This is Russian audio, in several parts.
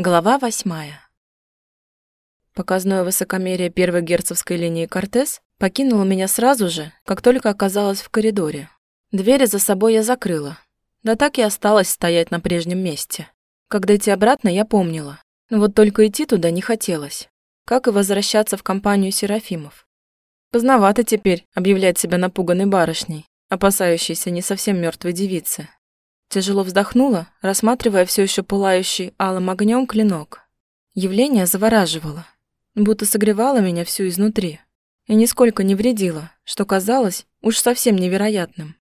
Глава восьмая. Показное высокомерие первой герцогской линии Кортес покинуло меня сразу же, как только оказалась в коридоре. Двери за собой я закрыла. Да так и осталась стоять на прежнем месте. Когда идти обратно, я помнила. Но вот только идти туда не хотелось. Как и возвращаться в компанию Серафимов. Поздновато теперь объявлять себя напуганной барышней, опасающейся не совсем мертвой девицы. Тяжело вздохнула, рассматривая все еще пылающий алым огнем клинок. Явление завораживало, будто согревало меня всю изнутри и нисколько не вредило, что казалось уж совсем невероятным.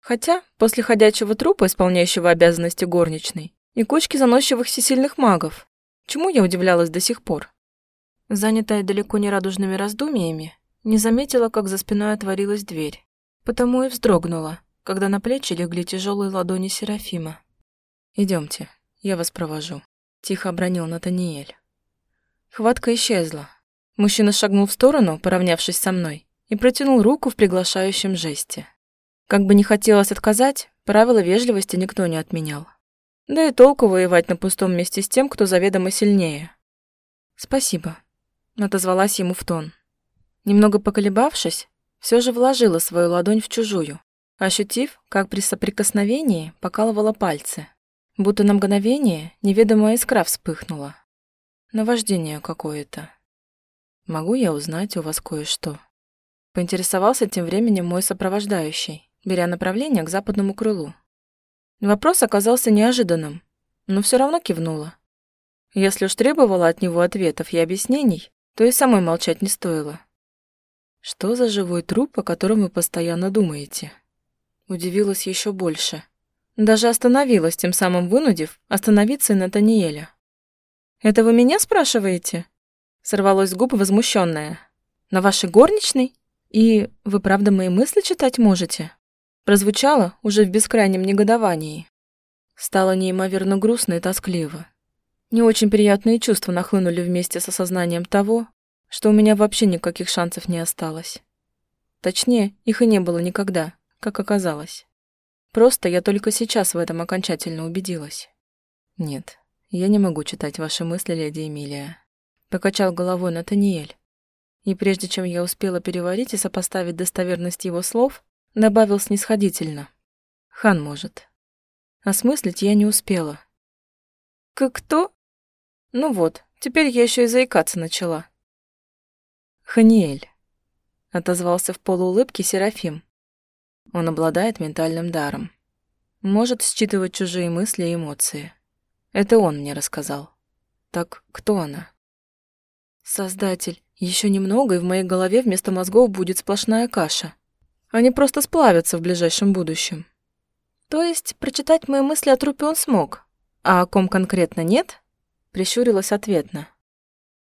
Хотя после ходячего трупа, исполняющего обязанности горничной, и кучки заносчивых всесильных магов, чему я удивлялась до сих пор. Занятая далеко не радужными раздумьями, не заметила, как за спиной отворилась дверь, потому и вздрогнула, когда на плечи легли тяжелые ладони Серафима. Идемте, я вас провожу», — тихо обронил Натаниэль. Хватка исчезла. Мужчина шагнул в сторону, поравнявшись со мной, и протянул руку в приглашающем жесте. Как бы не хотелось отказать, правила вежливости никто не отменял. Да и толку воевать на пустом месте с тем, кто заведомо сильнее. «Спасибо», — отозвалась ему в тон. Немного поколебавшись, все же вложила свою ладонь в чужую, ощутив, как при соприкосновении покалывала пальцы, будто на мгновение неведомая искра вспыхнула. Наваждение какое-то. Могу я узнать у вас кое-что? Поинтересовался тем временем мой сопровождающий, беря направление к западному крылу. Вопрос оказался неожиданным, но все равно кивнула. Если уж требовала от него ответов и объяснений, то и самой молчать не стоило. Что за живой труп, о котором вы постоянно думаете? Удивилась еще больше. Даже остановилась, тем самым вынудив остановиться и Натаниэля. «Это вы меня спрашиваете?» Сорвалось с губ возмущенная. «На вашей горничной? И вы правда мои мысли читать можете?» Прозвучало уже в бескрайнем негодовании. Стало неимоверно грустно и тоскливо. Не очень приятные чувства нахлынули вместе с осознанием того, что у меня вообще никаких шансов не осталось. Точнее, их и не было никогда как оказалось. Просто я только сейчас в этом окончательно убедилась. Нет, я не могу читать ваши мысли, леди Эмилия. Покачал головой Натаниэль. И прежде чем я успела переварить и сопоставить достоверность его слов, добавил снисходительно. Хан может. Осмыслить я не успела. Как кто? Ну вот, теперь я еще и заикаться начала. Ханиэль. Отозвался в полуулыбке Серафим. Он обладает ментальным даром. Может считывать чужие мысли и эмоции. Это он мне рассказал. Так кто она? Создатель. Еще немного, и в моей голове вместо мозгов будет сплошная каша. Они просто сплавятся в ближайшем будущем. То есть прочитать мои мысли о трупе он смог, а о ком конкретно нет? Прищурилась ответно.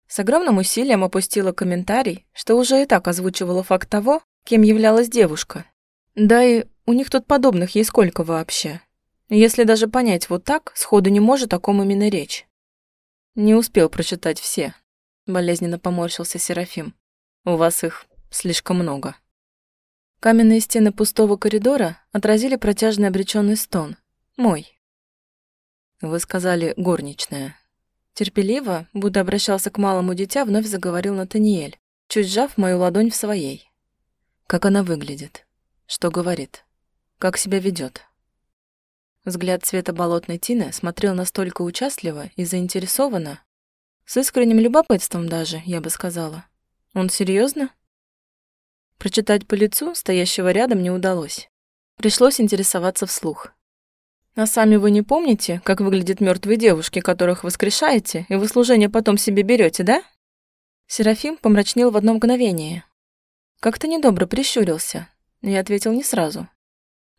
С огромным усилием опустила комментарий, что уже и так озвучивала факт того, кем являлась девушка, да и у них тут подобных есть сколько вообще. Если даже понять вот так, сходу не может, о ком именно речь. Не успел прочитать все. Болезненно поморщился Серафим. У вас их слишком много. Каменные стены пустого коридора отразили протяжный обреченный стон. Мой. Вы сказали «горничная». Терпеливо, будто обращался к малому дитя, вновь заговорил Натаниэль, чуть сжав мою ладонь в своей. Как она выглядит? Что говорит? Как себя ведет? Взгляд цвета болотной тины смотрел настолько участливо и заинтересованно, с искренним любопытством даже, я бы сказала. Он серьезно? Прочитать по лицу стоящего рядом не удалось. Пришлось интересоваться вслух. А сами вы не помните, как выглядят мертвые девушки, которых воскрешаете, и вы служение потом себе берете, да? Серафим помрачнел в одно мгновение. Как-то недобро прищурился, я ответил не сразу.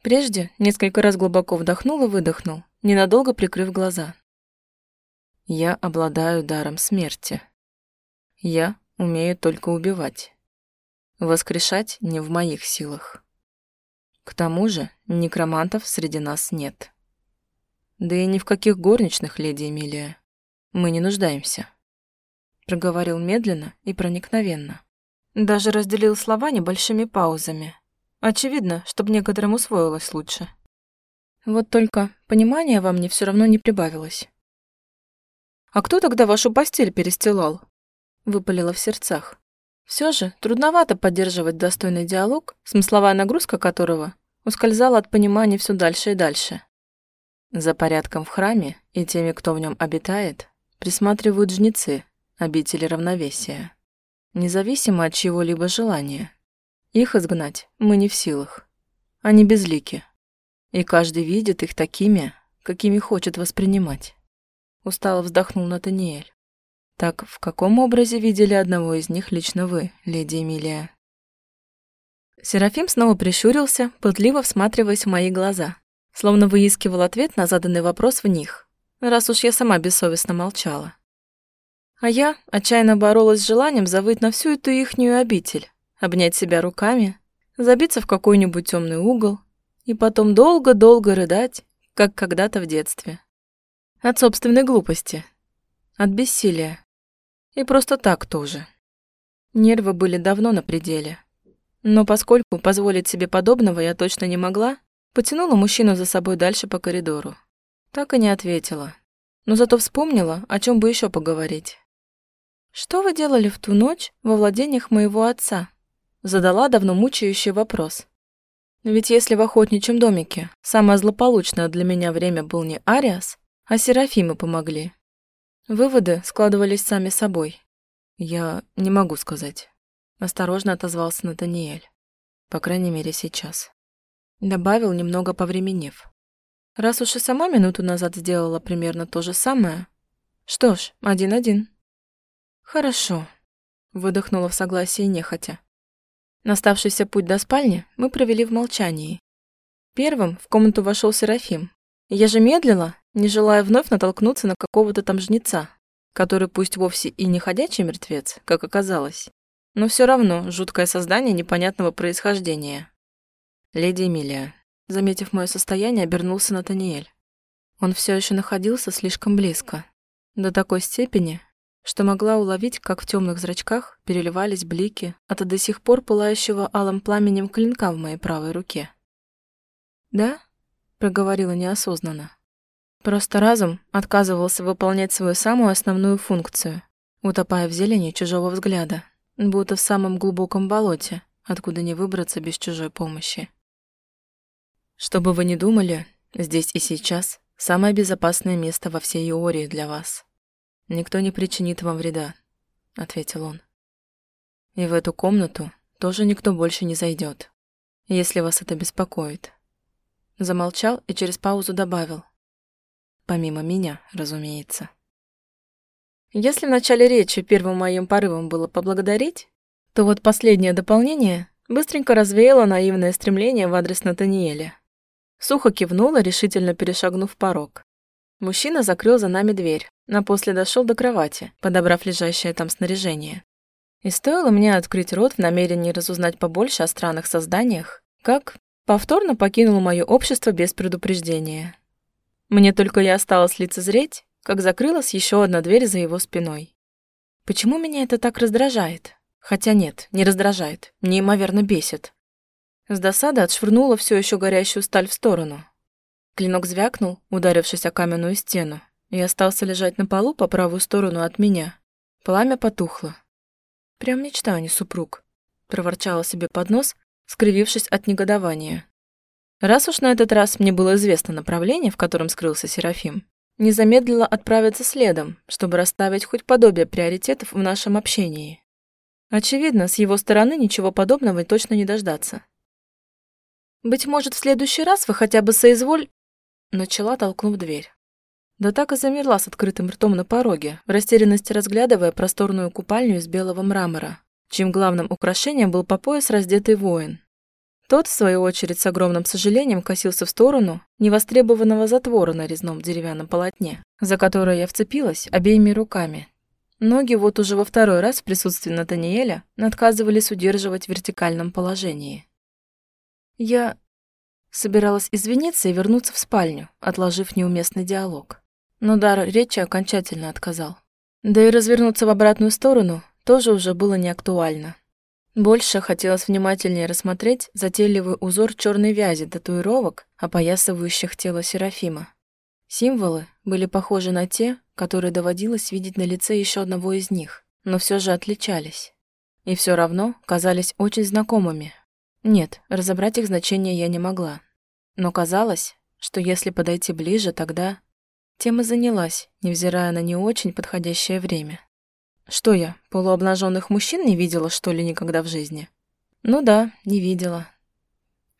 Прежде несколько раз глубоко вдохнул и выдохнул, ненадолго прикрыв глаза. Я обладаю даром смерти. Я умею только убивать. Воскрешать не в моих силах. К тому же некромантов среди нас нет. Да и ни в каких горничных, леди Эмилия. Мы не нуждаемся. Проговорил медленно и проникновенно. Даже разделил слова небольшими паузами, Очевидно, чтобы некоторым усвоилось лучше. Вот только понимания во мне все равно не прибавилось. «А кто тогда вашу постель перестилал?» Выпалила в сердцах. Все же трудновато поддерживать достойный диалог, смысловая нагрузка которого ускользала от понимания все дальше и дальше. За порядком в храме и теми, кто в нем обитает, присматривают жнецы, обители равновесия, независимо от чьего-либо желания. Их изгнать мы не в силах. Они безлики. И каждый видит их такими, какими хочет воспринимать. Устало вздохнул Натаниэль. Так в каком образе видели одного из них лично вы, леди Эмилия? Серафим снова прищурился, пытливо всматриваясь в мои глаза, словно выискивал ответ на заданный вопрос в них, раз уж я сама бессовестно молчала. А я отчаянно боролась с желанием завыть на всю эту ихнюю обитель, обнять себя руками, забиться в какой-нибудь темный угол и потом долго-долго рыдать, как когда-то в детстве. От собственной глупости, от бессилия, и просто так тоже. Нервы были давно на пределе. Но поскольку позволить себе подобного я точно не могла, потянула мужчину за собой дальше по коридору. Так и не ответила. Но зато вспомнила, о чем бы еще поговорить. «Что вы делали в ту ночь во владениях моего отца?» Задала давно мучающий вопрос. Ведь если в охотничьем домике самое злополучное для меня время был не Ариас, а Серафимы помогли, Выводы складывались сами собой. Я не могу сказать. Осторожно отозвался Натаниэль. По крайней мере, сейчас. Добавил, немного повременев. Раз уж и сама минуту назад сделала примерно то же самое, что ж, один-один. Хорошо. Выдохнула в согласии нехотя. Наставшийся путь до спальни мы провели в молчании. Первым в комнату вошел Серафим. Я же медлила, не желая вновь натолкнуться на какого-то там жнеца, который пусть вовсе и не ходячий мертвец, как оказалось, но все равно жуткое создание непонятного происхождения. Леди Эмилия, заметив мое состояние, обернулся Натаниэль. Он все еще находился слишком близко, до такой степени, что могла уловить, как в темных зрачках переливались блики от до сих пор пылающего алым пламенем клинка в моей правой руке. «Да?» — проговорила неосознанно. Просто разум отказывался выполнять свою самую основную функцию, утопая в зелени чужого взгляда, будто в самом глубоком болоте, откуда не выбраться без чужой помощи. Что бы вы ни думали, здесь и сейчас самое безопасное место во всей Иории для вас. Никто не причинит вам вреда, ответил он. И в эту комнату тоже никто больше не зайдет, если вас это беспокоит. Замолчал и через паузу добавил – Помимо меня, разумеется. Если в начале речи первым моим порывом было поблагодарить, то вот последнее дополнение быстренько развеяло наивное стремление в адрес Натаниэля. Сухо кивнула, решительно перешагнув порог. Мужчина закрыл за нами дверь, но после дошел до кровати, подобрав лежащее там снаряжение. И стоило мне открыть рот в намерении разузнать побольше о странных созданиях, как повторно покинул мое общество без предупреждения. Мне только и осталось лицезреть, как закрылась еще одна дверь за его спиной. Почему меня это так раздражает? Хотя нет, не раздражает, неимоверно бесит. С досады отшвырнула все еще горящую сталь в сторону. Клинок звякнул, ударившись о каменную стену, и остался лежать на полу по правую сторону от меня. Пламя потухло. Прям мечта, а не супруг. Проворчала себе под нос, скривившись от негодования. Раз уж на этот раз мне было известно направление, в котором скрылся Серафим, не замедлила отправиться следом, чтобы расставить хоть подобие приоритетов в нашем общении. Очевидно, с его стороны ничего подобного точно не дождаться. «Быть может, в следующий раз вы хотя бы соизволь...» Начала, толкнув дверь. Да так и замерла с открытым ртом на пороге, в растерянности разглядывая просторную купальню из белого мрамора, чьим главным украшением был по пояс раздетый воин, тот, в свою очередь, с огромным сожалением косился в сторону невостребованного затвора на резном деревянном полотне, за которое я вцепилась обеими руками. Ноги вот уже во второй раз в присутствии Натаниэля отказывались удерживать в вертикальном положении. Я собиралась извиниться и вернуться в спальню, отложив неуместный диалог. Но дар речи окончательно отказал. Да и развернуться в обратную сторону тоже уже было неактуально. Больше хотелось внимательнее рассмотреть затейливый узор черной вязи татуировок, опоясывающих тело Серафима. Символы были похожи на те, которые доводилось видеть на лице еще одного из них, но все же отличались. И все равно казались очень знакомыми. Нет, разобрать их значение я не могла. Но казалось, что если подойти ближе, тогда... Тема занялась, невзирая на не очень подходящее время. Что я, полуобнаженных мужчин не видела, что ли, никогда в жизни? Ну да, не видела.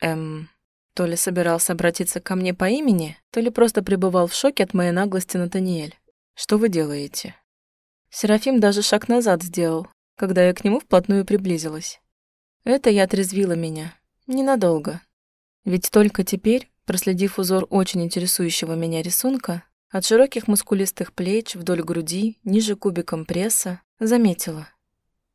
Эм, то ли собирался обратиться ко мне по имени, то ли просто пребывал в шоке от моей наглости Натаниэль. Что вы делаете? Серафим даже шаг назад сделал, когда я к нему вплотную приблизилась. Это я отрезвила меня. Ненадолго. Ведь только теперь, проследив узор очень интересующего меня рисунка, от широких мускулистых плеч вдоль груди, ниже кубиком пресса, заметила.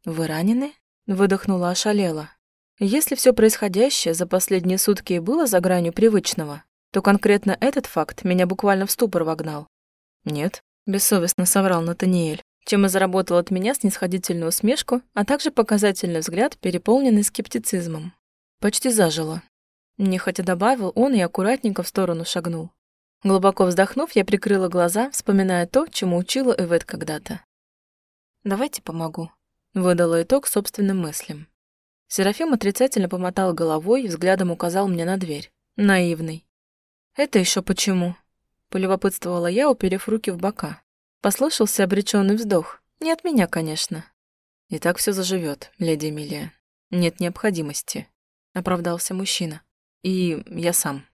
«Вы ранены?» — выдохнула ошалела. Если все происходящее за последние сутки и было за гранью привычного, то конкретно этот факт меня буквально в ступор вогнал. «Нет», — бессовестно соврал Натаниэль, чем и заработал от меня снисходительную усмешку, а также показательный взгляд, переполненный скептицизмом. Почти зажило. Нехотя добавил он и аккуратненько в сторону шагнул. Глубоко вздохнув, я прикрыла глаза, вспоминая то, чему учила Эвет когда-то. «Давайте помогу», — выдала итог собственным мыслям. Серафим отрицательно помотал головой и взглядом указал мне на дверь. Наивный. «Это еще почему?» Полюбопытствовала я, уперев руки в бока. Послышался обреченный вздох. Не от меня, конечно. «И так все заживет, леди Эмилия. Нет необходимости», — оправдался мужчина. «И я сам».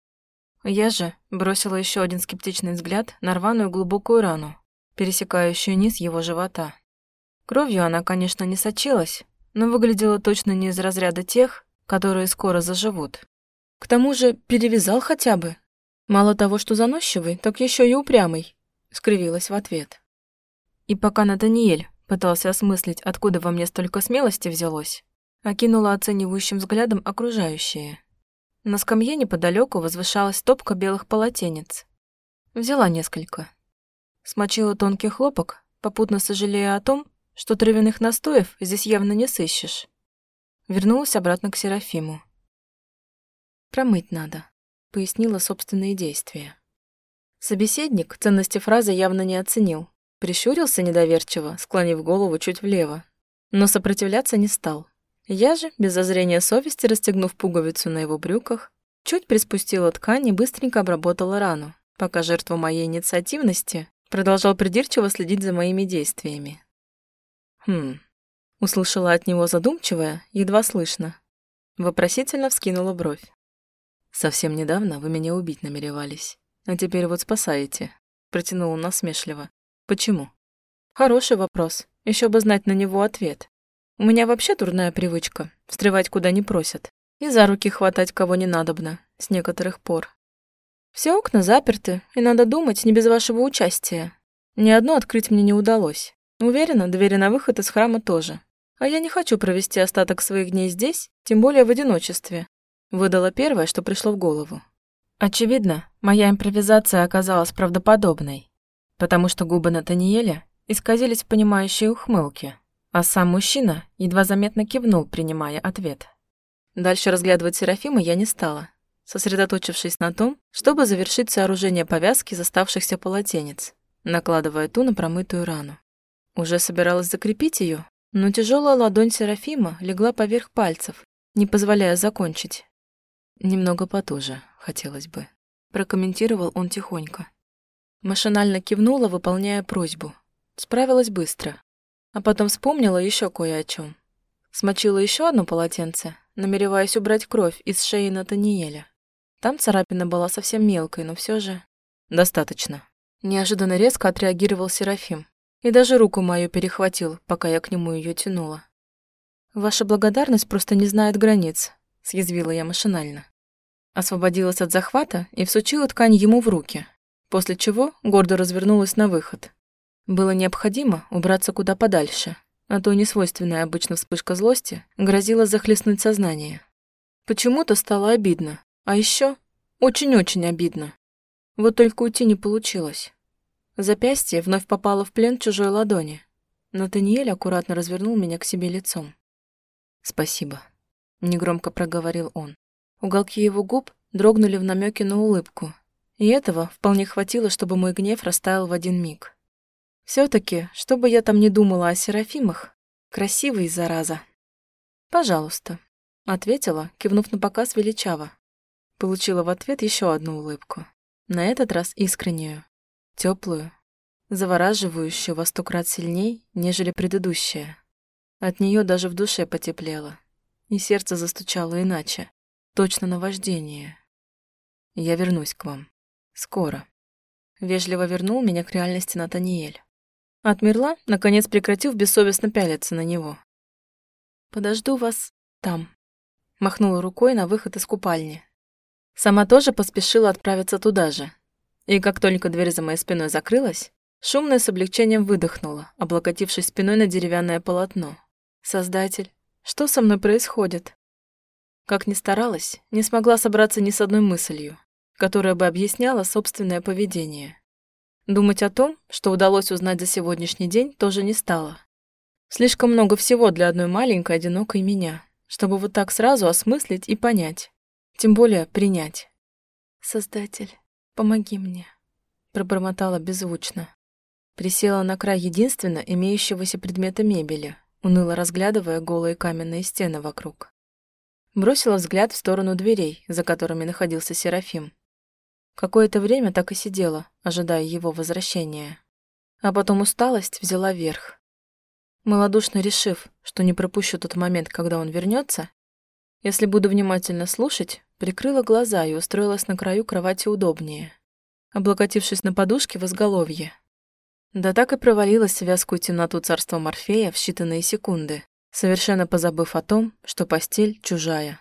Я же бросила еще один скептичный взгляд на рваную глубокую рану, пересекающую низ его живота. Кровью она, конечно, не сочилась, но выглядела точно не из разряда тех, которые скоро заживут. К тому же перевязал хотя бы. Мало того, что заносчивый, так еще и упрямый, скривилась в ответ. И пока Натаниэль пытался осмыслить, откуда во мне столько смелости взялось, окинула оценивающим взглядом окружающее. На скамье неподалеку возвышалась топка белых полотенец. Взяла несколько. Смочила тонкий хлопок, попутно сожалея о том, что травяных настоев здесь явно не сыщешь. Вернулась обратно к Серафиму. «Промыть надо», — пояснила собственные действия. Собеседник ценности фразы явно не оценил. Прищурился недоверчиво, склонив голову чуть влево. Но сопротивляться не стал. Я же, без зазрения совести, расстегнув пуговицу на его брюках, чуть приспустила ткань и быстренько обработала рану, пока жертва моей инициативности продолжал придирчиво следить за моими действиями. «Хм...» Услышала от него задумчивое, едва слышно. Вопросительно вскинула бровь. «Совсем недавно вы меня убить намеревались, а теперь вот спасаете», протянула насмешливо. «Почему?» «Хороший вопрос. Еще бы знать на него ответ. У меня вообще дурная привычка — встревать куда не просят. И за руки хватать кого не надобно, с некоторых пор. Все окна заперты, и надо думать, не без вашего участия. Ни одно открыть мне не удалось. Уверена, двери на выход из храма тоже. А я не хочу провести остаток своих дней здесь, тем более в одиночестве. Выдала первое, что пришло в голову. Очевидно, моя импровизация оказалась правдоподобной, потому что губы Натаниэля исказились в понимающей ухмылке, а сам мужчина едва заметно кивнул, принимая ответ. Дальше разглядывать Серафима я не стала, сосредоточившись на том, чтобы завершить сооружение повязки из оставшихся полотенец, накладывая ту на промытую рану. Уже собиралась закрепить ее, но тяжелая ладонь Серафима легла поверх пальцев, не позволяя закончить. Немного потуже, хотелось бы. Прокомментировал он тихонько. Машинально кивнула, выполняя просьбу. Справилась быстро. А потом вспомнила еще кое о чем. Смочила еще одно полотенце, намереваясь убрать кровь из шеи Натаниэля. Там царапина была совсем мелкой, но все же... Достаточно. Неожиданно резко отреагировал Серафим и даже руку мою перехватил, пока я к нему ее тянула. «Ваша благодарность просто не знает границ», — съязвила я машинально. Освободилась от захвата и всучила ткань ему в руки, после чего гордо развернулась на выход. Было необходимо убраться куда подальше, а то несвойственная обычно вспышка злости грозила захлестнуть сознание. Почему-то стало обидно, а еще очень-очень обидно. Вот только уйти не получилось. Запястье вновь попало в плен чужой ладони. Натаниэль аккуратно развернул меня к себе лицом. «Спасибо», — негромко проговорил он. Уголки его губ дрогнули в намеке на улыбку, и этого вполне хватило, чтобы мой гнев растаял в один миг. Все таки что бы я там ни думала о Серафимах, красивый, зараза. «Пожалуйста», — ответила, кивнув на показ величаво. Получила в ответ еще одну улыбку. На этот раз искреннюю, теплую, завораживающую во сто крат сильней, нежели предыдущая. От нее даже в душе потеплело, и сердце застучало иначе, точно на вождение. Я вернусь к вам. Скоро. Вежливо вернул меня к реальности Натаниэль. Отмерла, наконец прекратив бессовестно пялиться на него. «Подожду вас там», — махнула рукой на выход из купальни. Сама тоже поспешила отправиться туда же. И как только дверь за моей спиной закрылась, шумно с облегчением выдохнула, облокотившись спиной на деревянное полотно. «Создатель, что со мной происходит?» Как ни старалась, не смогла собраться ни с одной мыслью, которая бы объясняла собственное поведение. Думать о том, что удалось узнать за сегодняшний день, тоже не стало. Слишком много всего для одной маленькой, одинокой меня, чтобы вот так сразу осмыслить и понять. Тем более принять. «Создатель, помоги мне», — пробормотала беззвучно. Присела на край единственно имеющегося предмета мебели, уныло разглядывая голые каменные стены вокруг. Бросила взгляд в сторону дверей, за которыми находился Серафим. Какое-то время так и сидела, ожидая его возвращения. А потом усталость взяла верх. Молодушно решив, что не пропущу тот момент, когда он вернется, если буду внимательно слушать, прикрыла глаза и устроилась на краю кровати удобнее, облокотившись на подушке в изголовье. Да так и провалилась в вязкую темноту царства Морфея в считанные секунды, совершенно позабыв о том, что постель чужая.